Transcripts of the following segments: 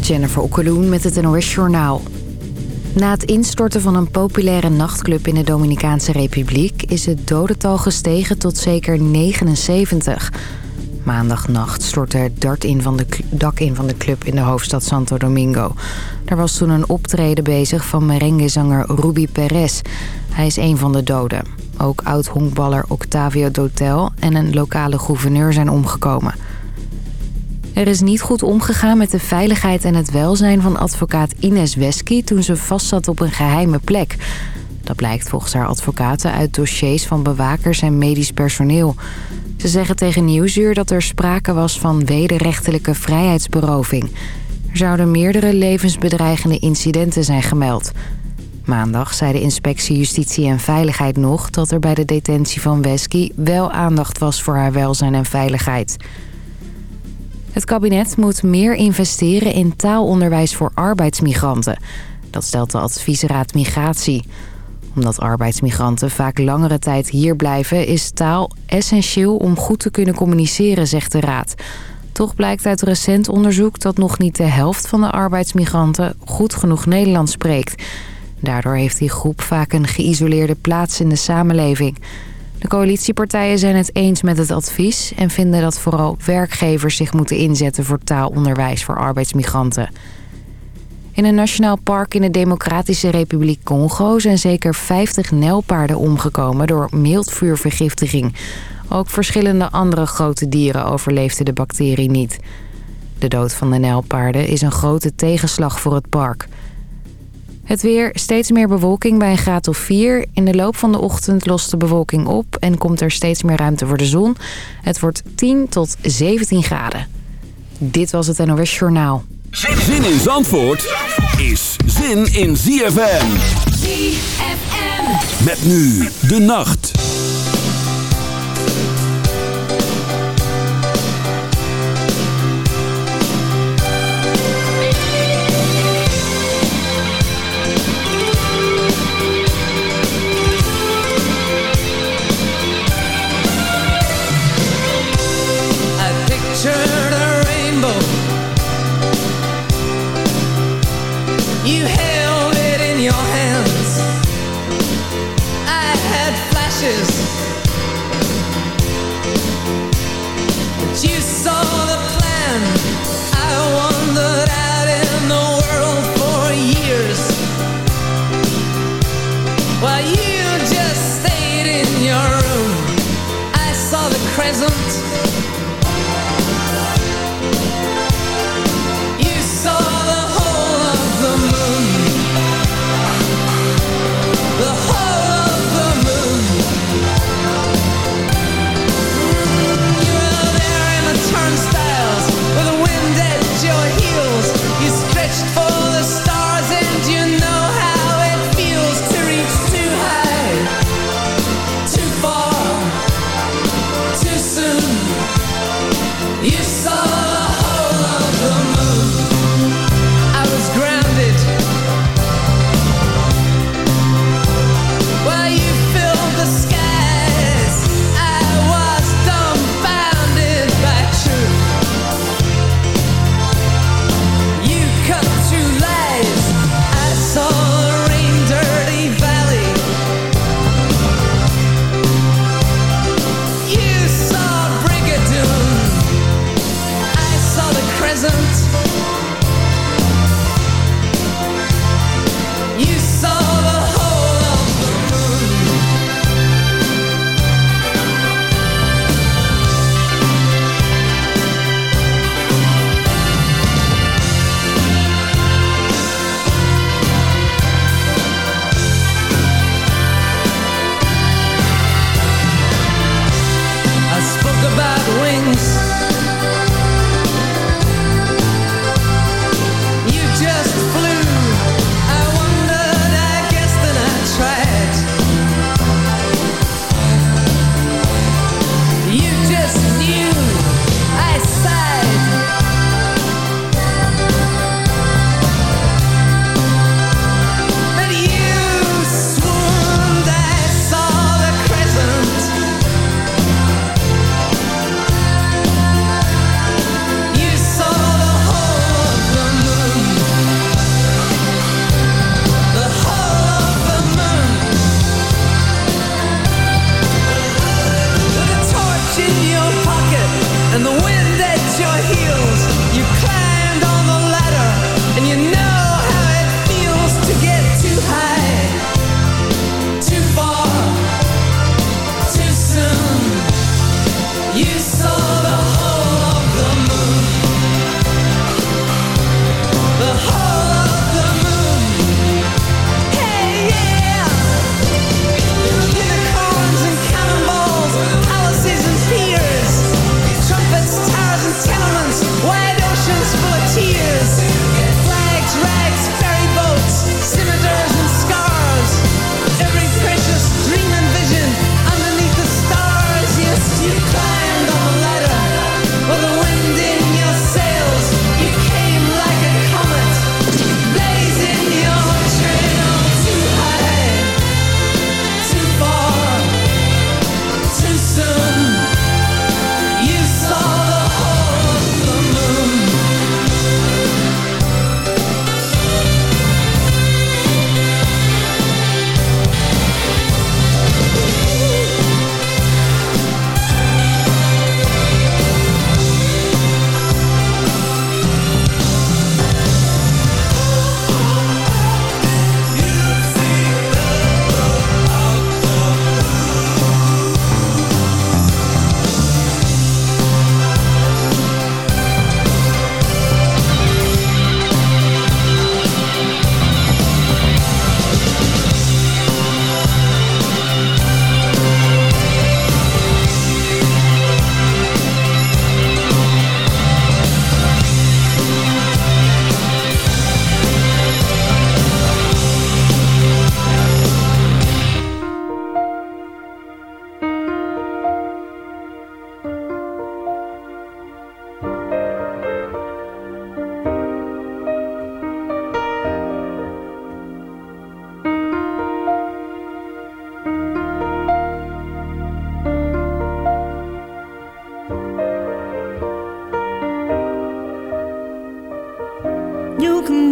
Jennifer Okkeloen met het NOS Journaal. Na het instorten van een populaire nachtclub in de Dominicaanse Republiek... is het dodental gestegen tot zeker 79. Maandagnacht stortte het dak in, van de, club in de hoofdstad Santo Domingo. Er was toen een optreden bezig van merenguezanger Ruby Perez. Hij is een van de doden. Ook oud-honkballer Octavio Dotel en een lokale gouverneur zijn omgekomen... Er is niet goed omgegaan met de veiligheid en het welzijn van advocaat Ines Wesky... toen ze vastzat op een geheime plek. Dat blijkt volgens haar advocaten uit dossiers van bewakers en medisch personeel. Ze zeggen tegen Nieuwsuur dat er sprake was van wederrechtelijke vrijheidsberoving. Er zouden meerdere levensbedreigende incidenten zijn gemeld. Maandag zei de inspectie Justitie en Veiligheid nog... dat er bij de detentie van Wesky wel aandacht was voor haar welzijn en veiligheid... Het kabinet moet meer investeren in taalonderwijs voor arbeidsmigranten. Dat stelt de adviesraad Migratie. Omdat arbeidsmigranten vaak langere tijd hier blijven... is taal essentieel om goed te kunnen communiceren, zegt de raad. Toch blijkt uit recent onderzoek dat nog niet de helft van de arbeidsmigranten... goed genoeg Nederlands spreekt. Daardoor heeft die groep vaak een geïsoleerde plaats in de samenleving... De coalitiepartijen zijn het eens met het advies... en vinden dat vooral werkgevers zich moeten inzetten voor taalonderwijs voor arbeidsmigranten. In een nationaal park in de Democratische Republiek Congo... zijn zeker 50 nijlpaarden omgekomen door mildvuurvergiftiging. Ook verschillende andere grote dieren overleefden de bacterie niet. De dood van de nijlpaarden is een grote tegenslag voor het park... Het weer, steeds meer bewolking bij een graad of 4. In de loop van de ochtend lost de bewolking op en komt er steeds meer ruimte voor de zon. Het wordt 10 tot 17 graden. Dit was het NOS Journaal. Zin in Zandvoort is zin in ZFM. ZFM. Met nu de nacht.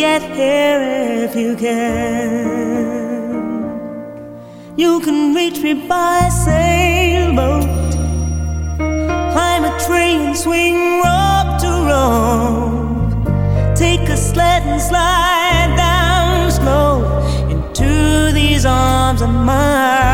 get here if you can. You can reach me by sailboat, climb a train, swing rope to rope, take a sled and slide down slow into these arms of mine.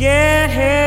get here.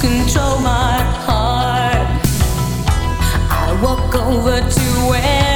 control my heart. I walk over to where.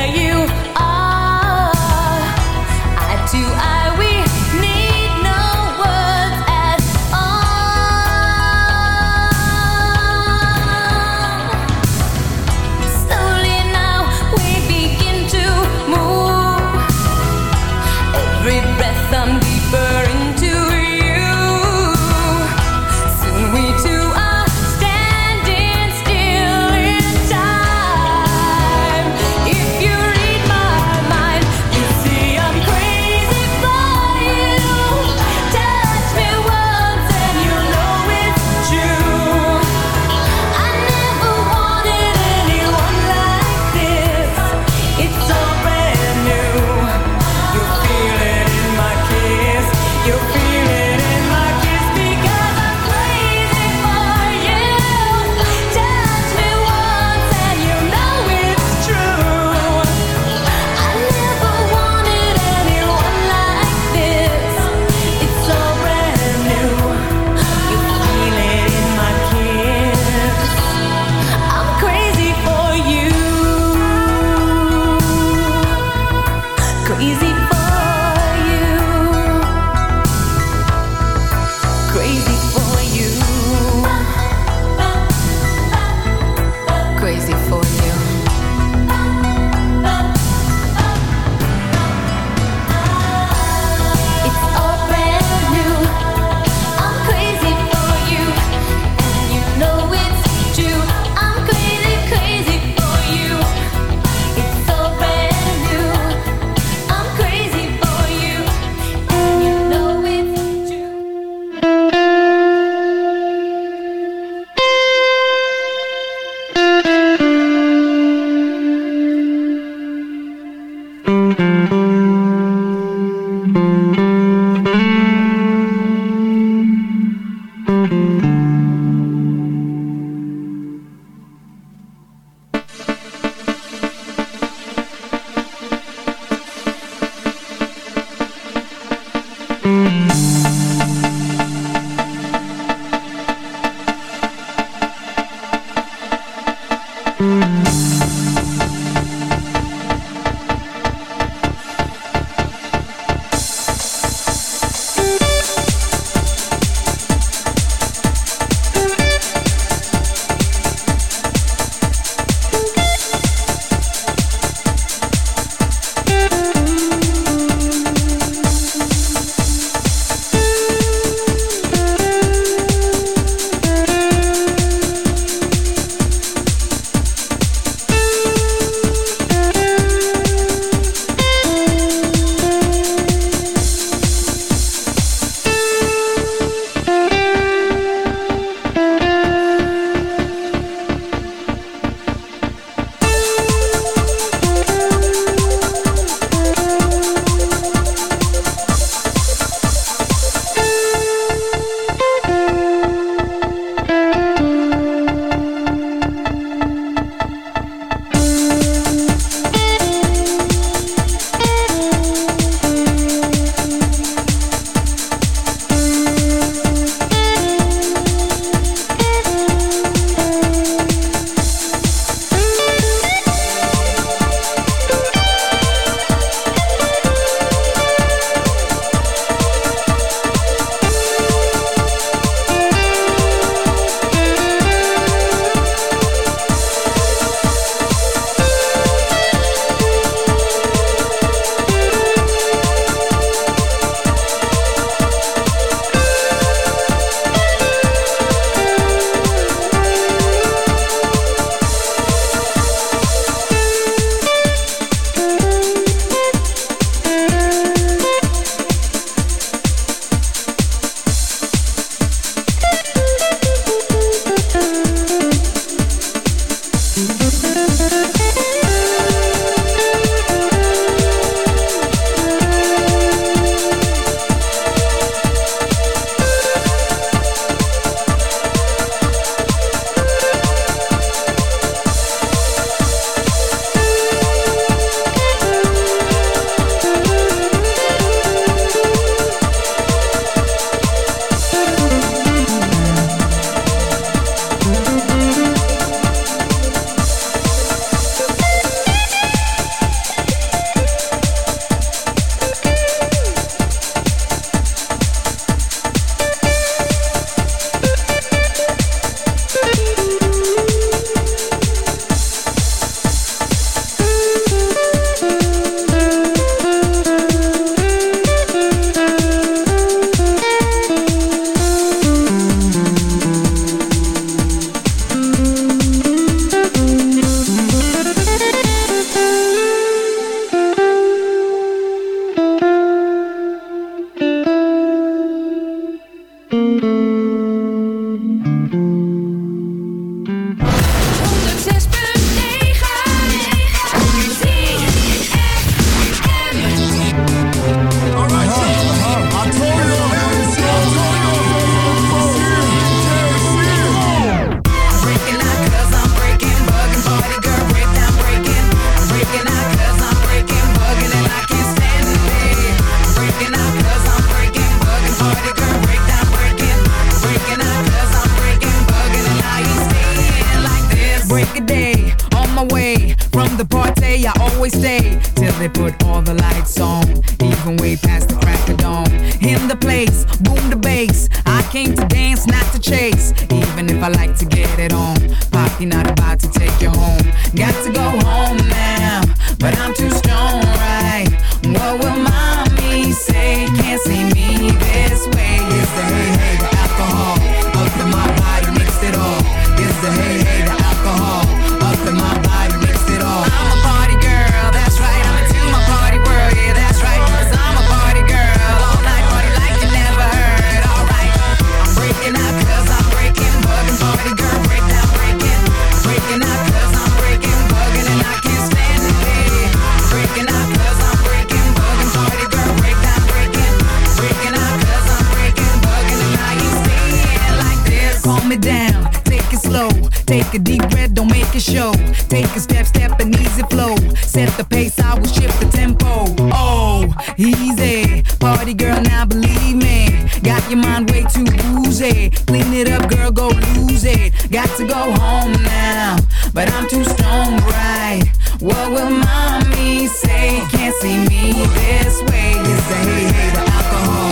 believe me. Got your mind way too woozy. Clean it up, girl, go lose it. Got to go home now, but I'm too strong, right? What will mommy say? Can't see me this way. It's the hey, hey, the alcohol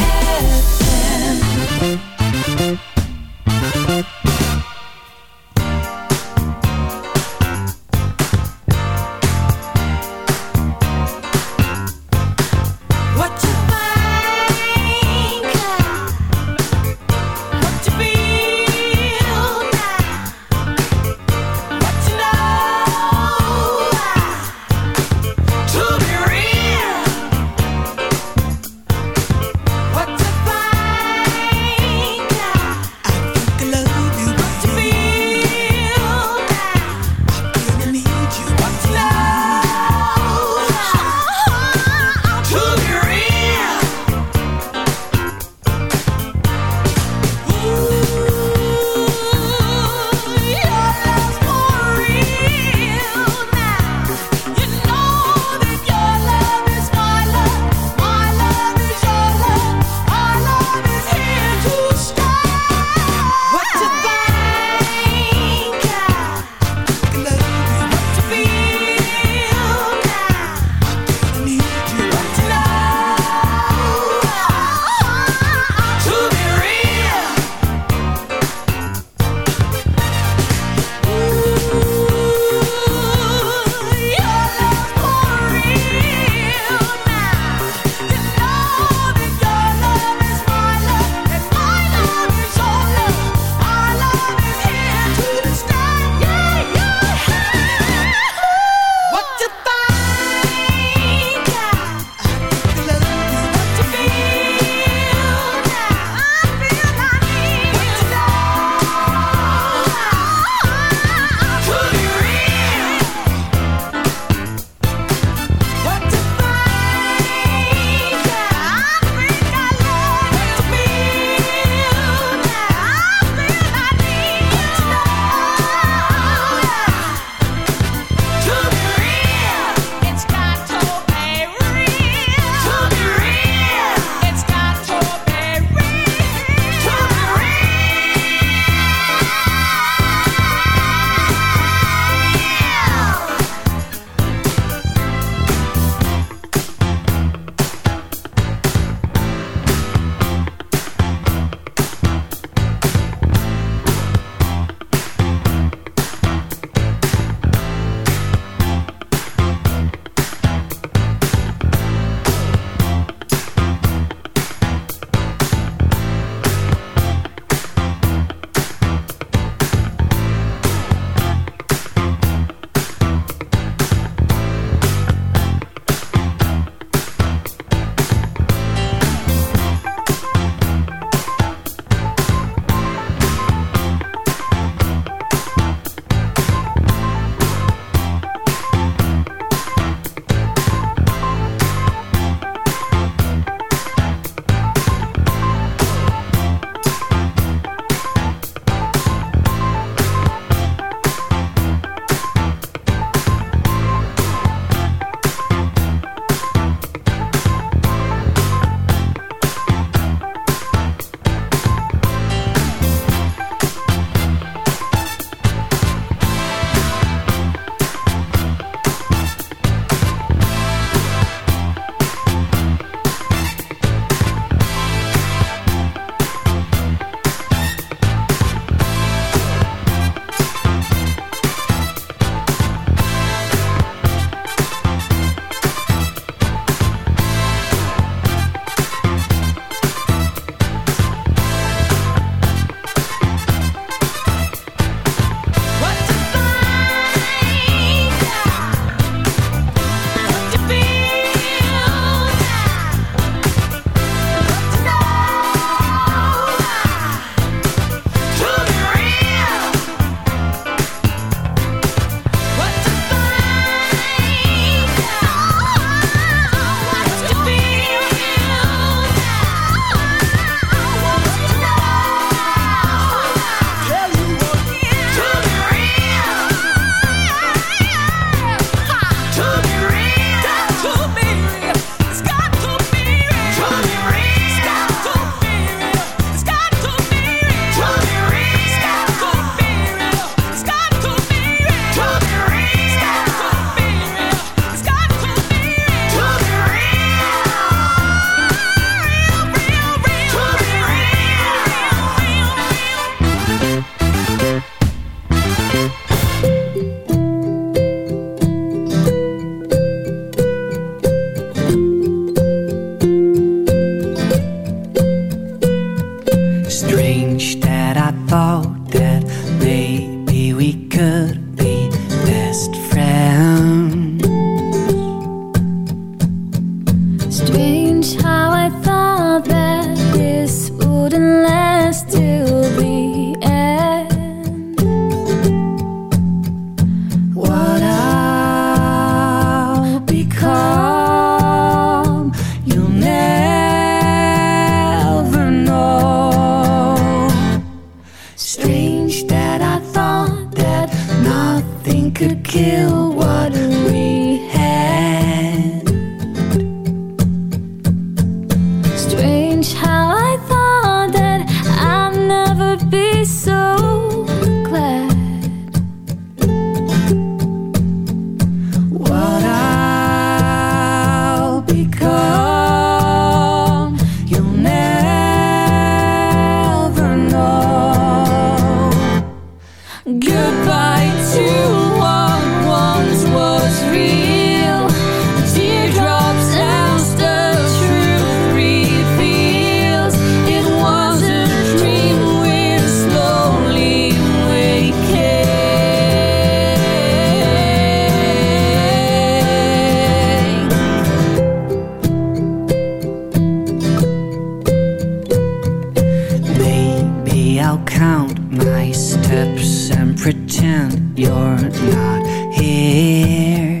Brother my steps and pretend you're not on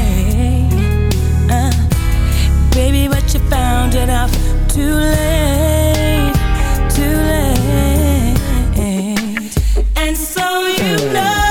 Baby, but you found it out too late, too late. And so you hmm. know.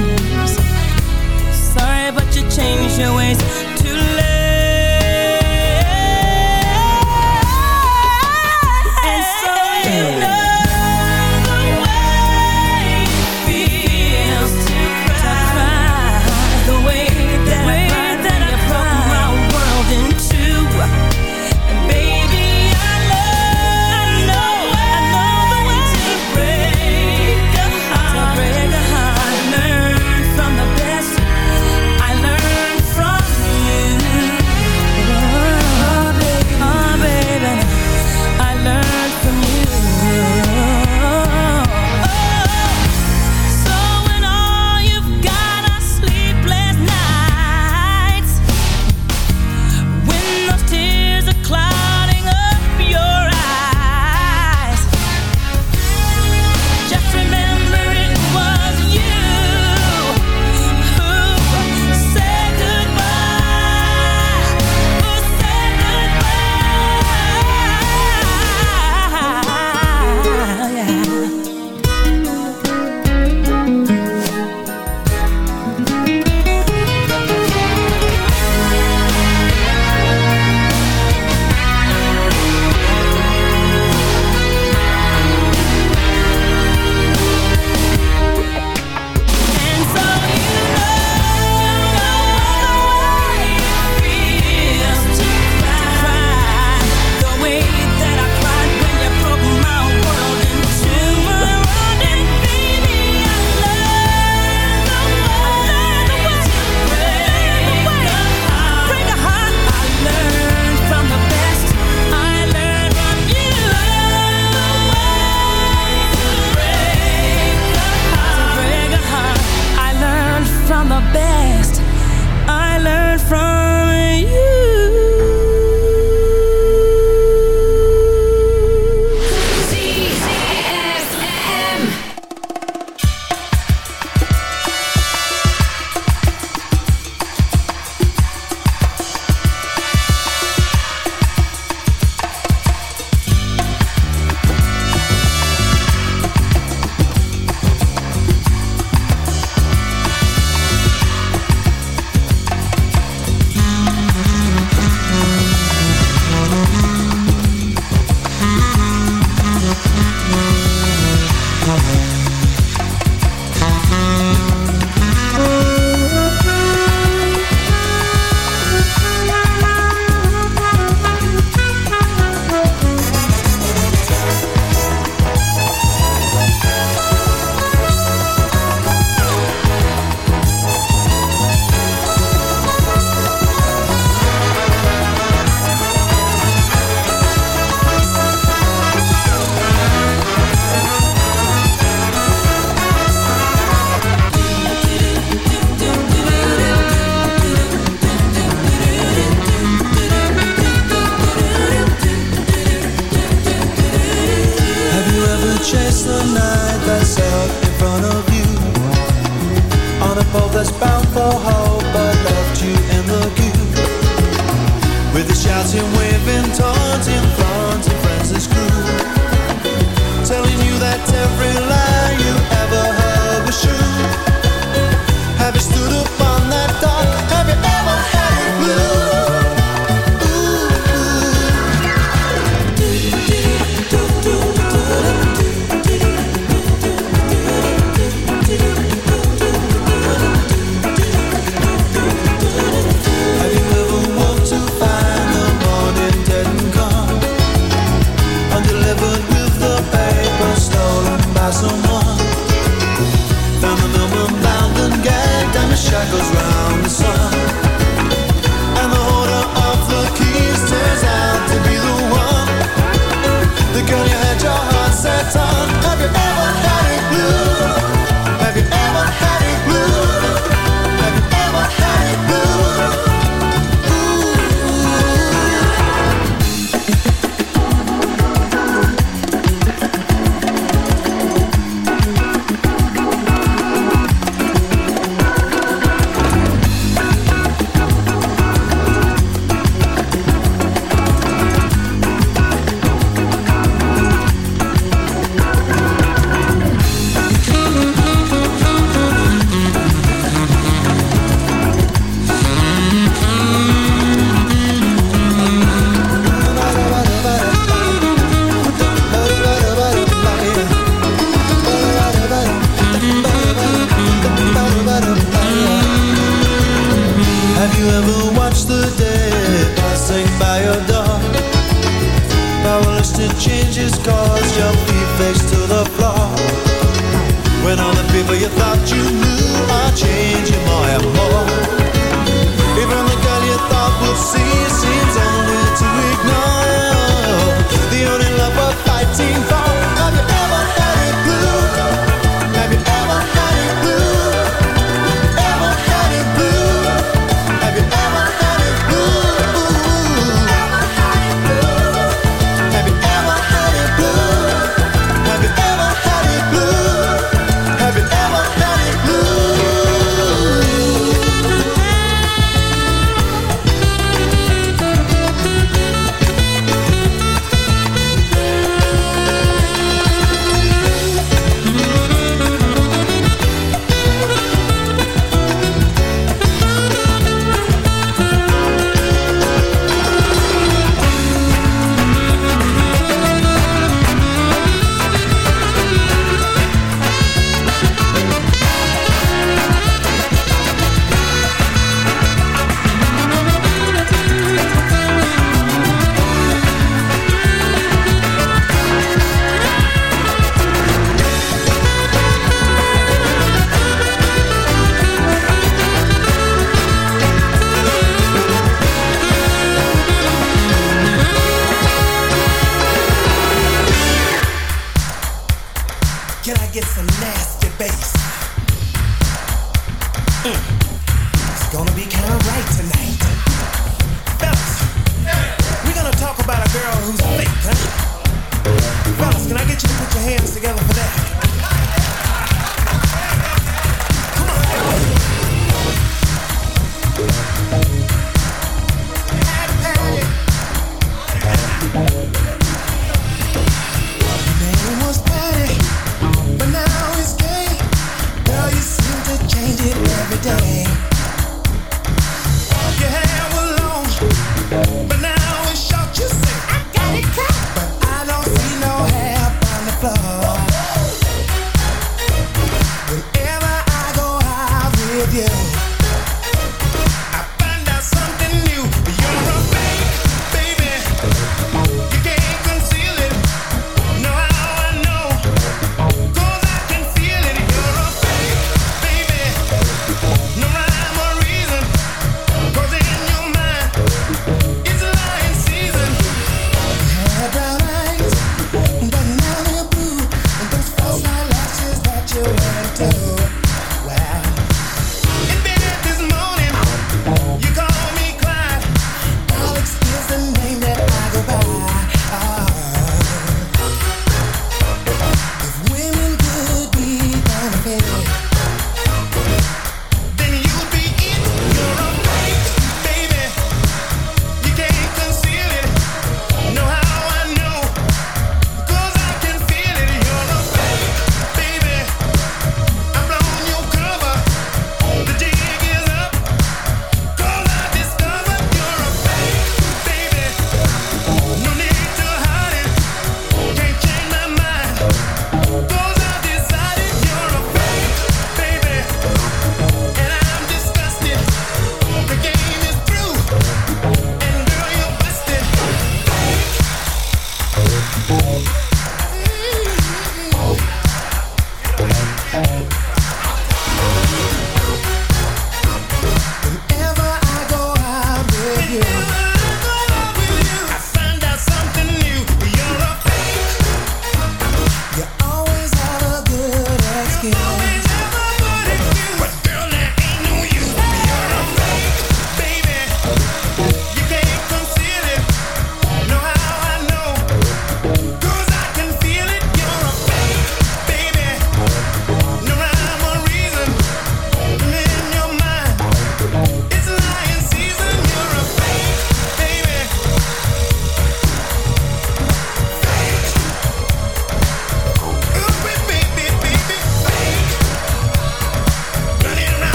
change your ways.